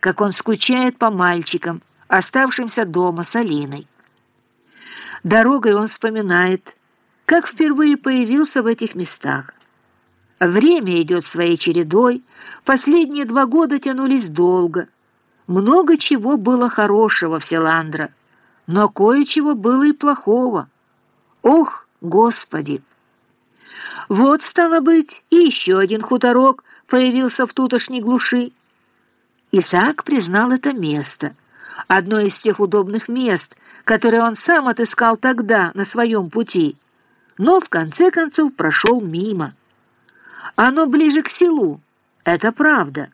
как он скучает по мальчикам, оставшимся дома с Алиной. Дорогой он вспоминает, как впервые появился в этих местах. Время идет своей чередой, последние два года тянулись долго. Много чего было хорошего в Селандро, но кое-чего было и плохого. Ох, Господи! Вот, стало быть, и еще один хуторок появился в тутошней глуши. Исаак признал это место, одно из тех удобных мест, которые он сам отыскал тогда на своем пути, но в конце концов прошел мимо. Оно ближе к селу, это правда,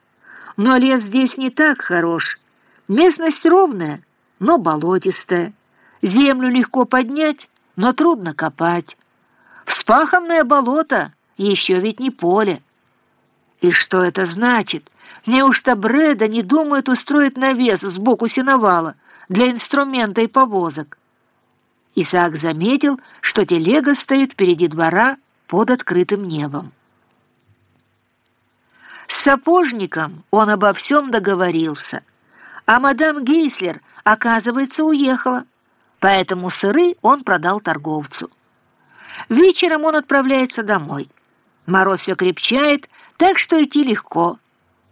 но лес здесь не так хорош. Местность ровная, но болотистая. Землю легко поднять, но трудно копать. Вспаханное болото еще ведь не поле. И что это значит? Неужто Брэда не думает устроить навес сбоку сеновала для инструмента и повозок? Исаак заметил, что телега стоит впереди двора под открытым небом. С сапожником он обо всем договорился, а мадам Гейслер, оказывается, уехала, поэтому сыры он продал торговцу. Вечером он отправляется домой. Мороз все крепчает, так что идти легко.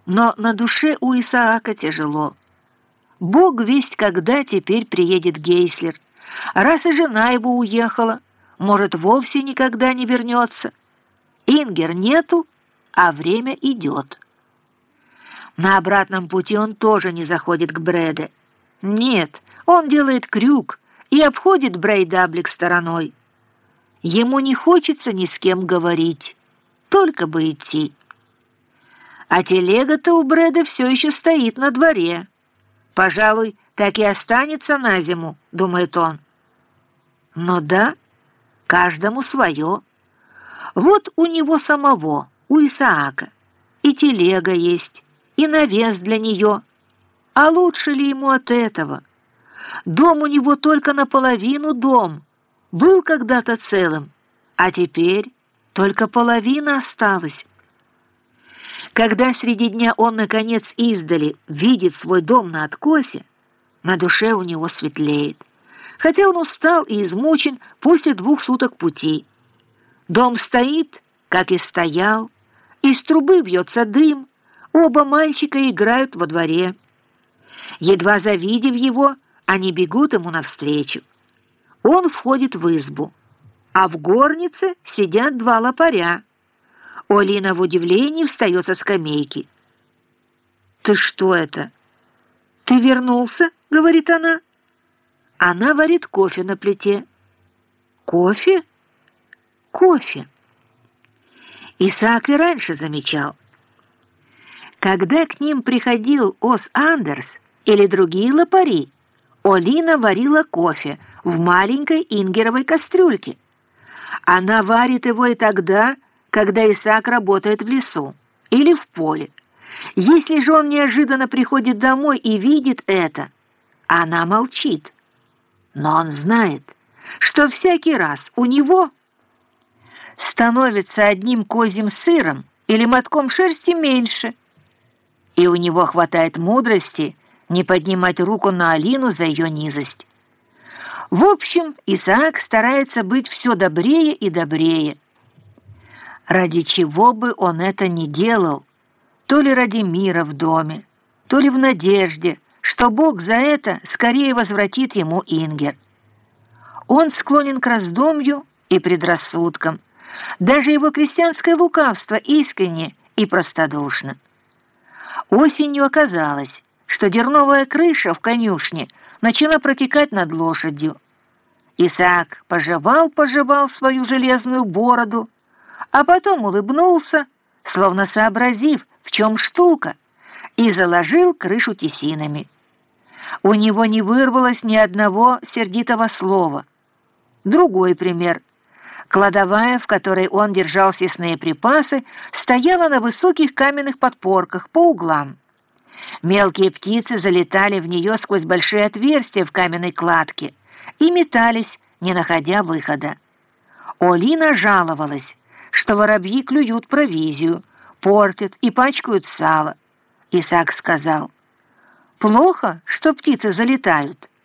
Но на душе у Исаака тяжело. Бог весть, когда теперь приедет Гейслер. Раз и жена его уехала, может, вовсе никогда не вернется. Ингер нету, а время идет. На обратном пути он тоже не заходит к Брэде. Нет, он делает крюк и обходит Брейдаблик стороной. Ему не хочется ни с кем говорить, только бы идти. А телега-то у Брэда все еще стоит на дворе. Пожалуй, так и останется на зиму, думает он. Но да, каждому свое. Вот у него самого, у Исаака, и телега есть, и навес для нее. А лучше ли ему от этого? Дом у него только наполовину дом, был когда-то целым, а теперь только половина осталась. Когда среди дня он, наконец, издали видит свой дом на откосе, на душе у него светлеет, хотя он устал и измучен после двух суток пути. Дом стоит, как и стоял, из трубы вьется дым, оба мальчика играют во дворе. Едва завидев его, они бегут ему навстречу. Он входит в избу, а в горнице сидят два лопаря. Олина в удивлении встает со скамейки. «Ты что это?» «Ты вернулся?» — говорит она. Она варит кофе на плите. «Кофе?» «Кофе». Исаак и раньше замечал. Когда к ним приходил Ос Андерс или другие лопари, Олина варила кофе в маленькой ингеровой кастрюльке. Она варит его и тогда, когда Исаак работает в лесу или в поле. Если же он неожиданно приходит домой и видит это, она молчит. Но он знает, что всякий раз у него становится одним козьим сыром или мотком шерсти меньше, и у него хватает мудрости не поднимать руку на Алину за ее низость. В общем, Исаак старается быть все добрее и добрее, Ради чего бы он это ни делал, то ли ради мира в доме, то ли в надежде, что Бог за это скорее возвратит ему Ингер. Он склонен к раздумью и предрассудкам. Даже его крестьянское лукавство искренне и простодушно. Осенью оказалось, что дерновая крыша в конюшне начала протекать над лошадью. Исаак пожевал-пожевал свою железную бороду, а потом улыбнулся, словно сообразив, в чем штука, и заложил крышу тесинами. У него не вырвалось ни одного сердитого слова. Другой пример. Кладовая, в которой он держал съестные припасы, стояла на высоких каменных подпорках по углам. Мелкие птицы залетали в нее сквозь большие отверстия в каменной кладке и метались, не находя выхода. Олина жаловалась, что воробьи клюют провизию, портят и пачкают сало. Исаак сказал, Плохо, что птицы залетают.